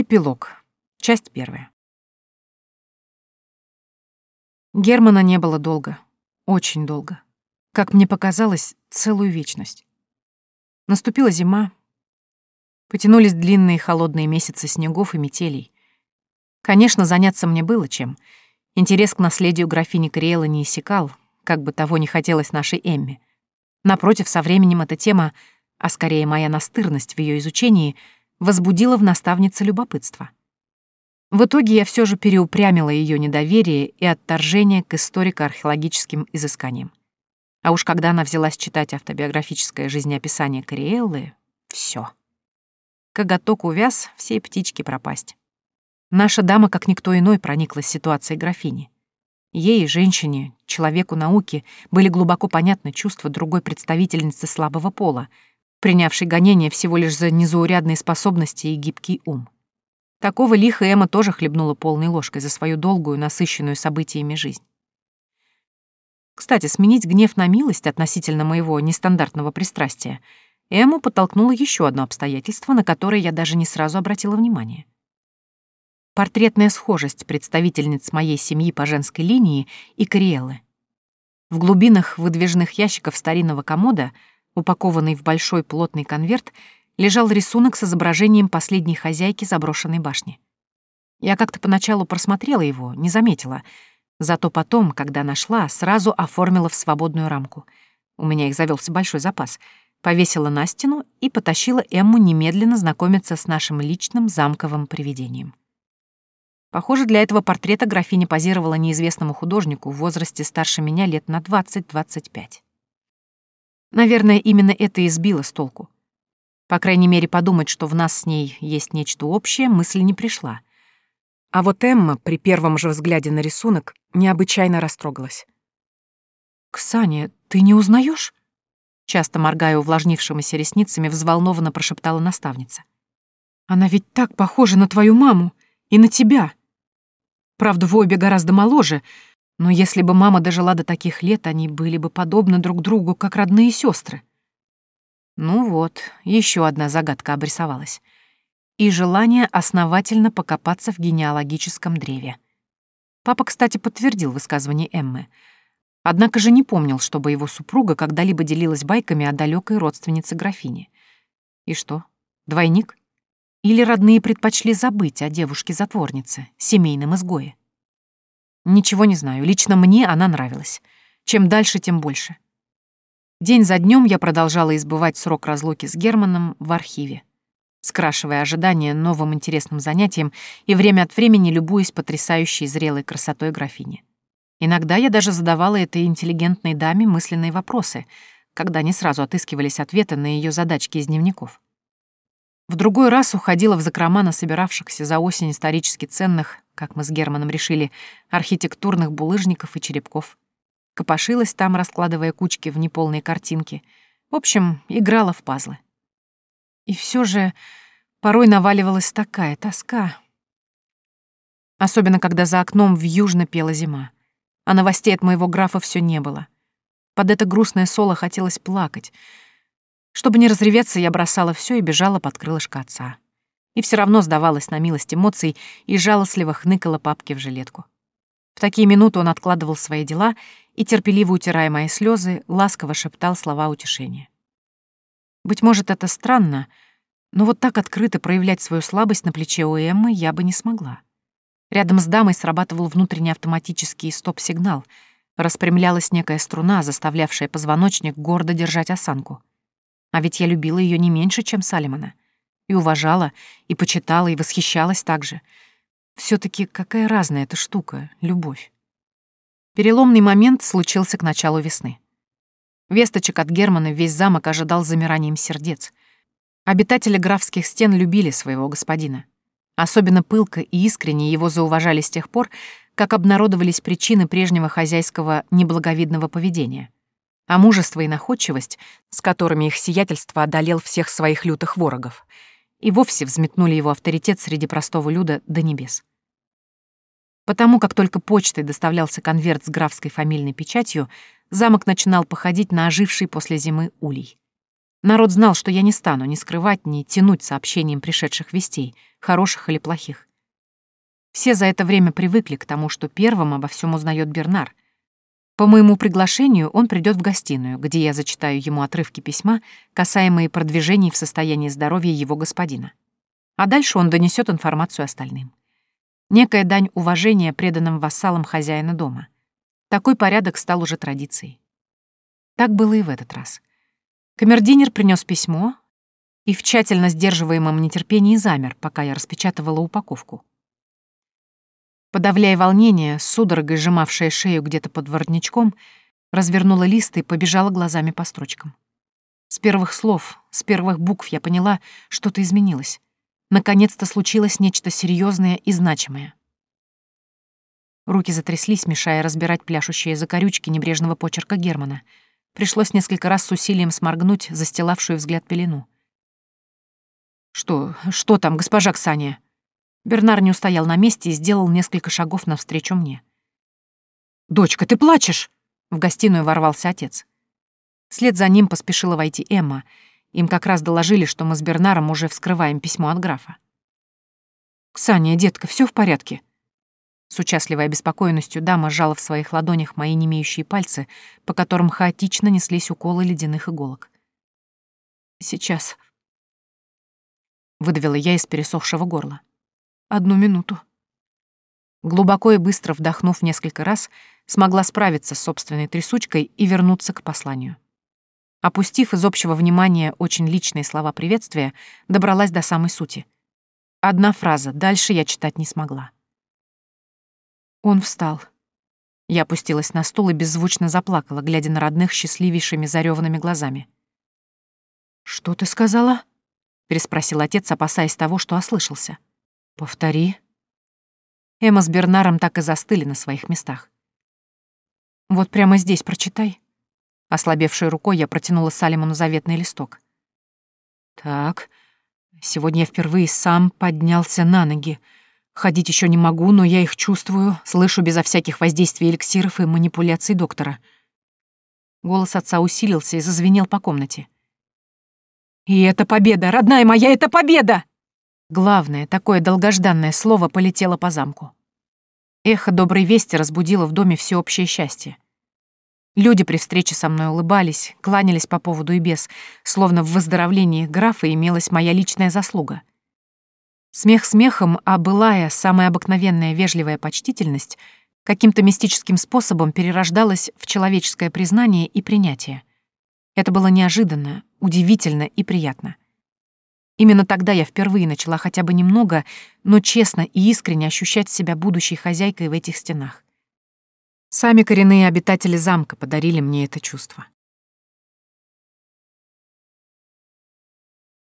Эпилог. Часть первая. Германа не было долго. Очень долго. Как мне показалось, целую вечность. Наступила зима. Потянулись длинные холодные месяцы снегов и метелей. Конечно, заняться мне было чем. Интерес к наследию графини Криэла не иссякал, как бы того не хотелось нашей Эмме. Напротив, со временем эта тема, а скорее моя настырность в ее изучении, возбудила в наставнице любопытство. В итоге я все же переупрямила ее недоверие и отторжение к историко-археологическим изысканиям. А уж когда она взялась читать автобиографическое жизнеописание Кориэллы, все. Коготок увяз, все птички пропасть. Наша дама, как никто иной, прониклась ситуацией графини. Ей, женщине, человеку науки, были глубоко понятны чувства другой представительницы слабого пола, принявшей гонение всего лишь за незаурядные способности и гибкий ум. Такого лиха Эмма тоже хлебнула полной ложкой за свою долгую, насыщенную событиями жизнь. Кстати, сменить гнев на милость относительно моего нестандартного пристрастия Эмму подтолкнуло еще одно обстоятельство, на которое я даже не сразу обратила внимание — портретная схожесть представительниц моей семьи по женской линии и Кориэллы. В глубинах выдвижных ящиков старинного комода, упакованный в большой плотный конверт, лежал рисунок с изображением последней хозяйки заброшенной башни. Я как-то поначалу просмотрела его, не заметила, зато потом, когда нашла, сразу оформила в свободную рамку. У меня их завелся большой запас. Повесила на стену и потащила Эмму немедленно знакомиться с нашим личным замковым привидением. Похоже, для этого портрета графиня позировала неизвестному художнику в возрасте старше меня лет на 20-25. Наверное, именно это и сбило с толку. По крайней мере, подумать, что в нас с ней есть нечто общее, мысль не пришла. А вот Эмма при первом же взгляде на рисунок необычайно растрогалась. «Ксания, ты не узнаешь? Часто моргая увлажнившимися ресницами, взволнованно прошептала наставница. «Она ведь так похожа на твою маму и на тебя!» Правда, вы обе гораздо моложе, но если бы мама дожила до таких лет, они были бы подобны друг другу, как родные сестры. Ну вот, еще одна загадка обрисовалась. И желание основательно покопаться в генеалогическом древе. Папа, кстати, подтвердил высказывание Эммы. Однако же не помнил, чтобы его супруга когда-либо делилась байками о далекой родственнице графини. И что, двойник? Или родные предпочли забыть о девушке-затворнице, семейном изгое? Ничего не знаю, лично мне она нравилась. Чем дальше, тем больше. День за днем я продолжала избывать срок разлуки с Германом в архиве, скрашивая ожидания новым интересным занятием и время от времени любуясь потрясающей зрелой красотой графини. Иногда я даже задавала этой интеллигентной даме мысленные вопросы, когда не сразу отыскивались ответы на ее задачки из дневников. В другой раз уходила в закрома на собиравшихся за осень исторически ценных, как мы с Германом решили, архитектурных булыжников и черепков. Копошилась там, раскладывая кучки в неполные картинки. В общем, играла в пазлы. И все же порой наваливалась такая тоска. Особенно, когда за окном вьюжно пела зима. А новостей от моего графа все не было. Под это грустное соло хотелось плакать — чтобы не разреветься, я бросала все и бежала под крылышко отца. И все равно сдавалась на милость эмоций и жалостливо хныкала папке в жилетку. В такие минуты он откладывал свои дела и, терпеливо утирая мои слезы, ласково шептал слова утешения. Быть может, это странно, но вот так открыто проявлять свою слабость на плече у Эммы я бы не смогла. Рядом с дамой срабатывал внутренний автоматический стоп-сигнал, распрямлялась некая струна, заставлявшая позвоночник гордо держать осанку. А ведь я любила ее не меньше, чем Салимона. И уважала, и почитала, и восхищалась также. все таки какая разная эта штука — любовь. Переломный момент случился к началу весны. Весточек от Германа весь замок ожидал замиранием сердец. Обитатели графских стен любили своего господина. Особенно пылко и искренне его зауважали с тех пор, как обнародовались причины прежнего хозяйского неблаговидного поведения — а мужество и находчивость, с которыми их сиятельство одолел всех своих лютых ворогов, и вовсе взметнули его авторитет среди простого люда до небес. Потому как только почтой доставлялся конверт с графской фамильной печатью, замок начинал походить на оживший после зимы улей. Народ знал, что я не стану ни скрывать, ни тянуть сообщением пришедших вестей, хороших или плохих. Все за это время привыкли к тому, что первым обо всем узнает Бернар. По моему приглашению он придет в гостиную, где я зачитаю ему отрывки письма, касаемые продвижений в состоянии здоровья его господина. А дальше он донесет информацию остальным. Некая дань уважения преданным вассалам хозяина дома. Такой порядок стал уже традицией. Так было и в этот раз. Камердинер принес письмо и в тщательно сдерживаемом нетерпении замер, пока я распечатывала упаковку. Подавляя волнение, судорогой сжимавшая шею где-то под воротничком, развернула лист и побежала глазами по строчкам. С первых слов, с первых букв я поняла, что-то изменилось. Наконец-то случилось нечто серьезное и значимое. Руки затряслись, мешая разбирать пляшущие закорючки небрежного почерка Германа. Пришлось несколько раз с усилием сморгнуть застилавшую взгляд пелену. «Что? Что там, госпожа Ксания?» Бернар не устоял на месте и сделал несколько шагов навстречу мне. «Дочка, ты плачешь!» В гостиную ворвался отец. Вслед за ним поспешила войти Эмма. Им как раз доложили, что мы с Бернаром уже вскрываем письмо от графа. «Ксания, детка, все в порядке?» С участливой обеспокоенностью дама сжала в своих ладонях мои немеющие пальцы, по которым хаотично неслись уколы ледяных иголок. «Сейчас», — выдавила я из пересохшего горла. Одну минуту. Глубоко и быстро вдохнув несколько раз, смогла справиться с собственной трясучкой и вернуться к посланию. Опустив из общего внимания очень личные слова приветствия, добралась до самой сути. Одна фраза, дальше я читать не смогла. Он встал. Я опустилась на стул и беззвучно заплакала, глядя на родных счастливейшими зареванными глазами. «Что ты сказала?» — переспросил отец, опасаясь того, что ослышался. «Повтори». Эмма с Бернаром так и застыли на своих местах. «Вот прямо здесь прочитай». Ослабевшей рукой я протянула Салимону заветный листок. «Так, сегодня я впервые сам поднялся на ноги. Ходить еще не могу, но я их чувствую, слышу безо всяких воздействий эликсиров и манипуляций доктора». Голос отца усилился и зазвенел по комнате. «И это победа, родная моя, это победа!» Главное, такое долгожданное слово полетело по замку. Эхо доброй вести разбудило в доме всеобщее счастье. Люди при встрече со мной улыбались, кланялись по поводу и без, словно в выздоровлении графа имелась моя личная заслуга. Смех смехом, а былая, самая обыкновенная вежливая почтительность каким-то мистическим способом перерождалась в человеческое признание и принятие. Это было неожиданно, удивительно и приятно. Именно тогда я впервые начала хотя бы немного, но честно и искренне ощущать себя будущей хозяйкой в этих стенах. Сами коренные обитатели замка подарили мне это чувство.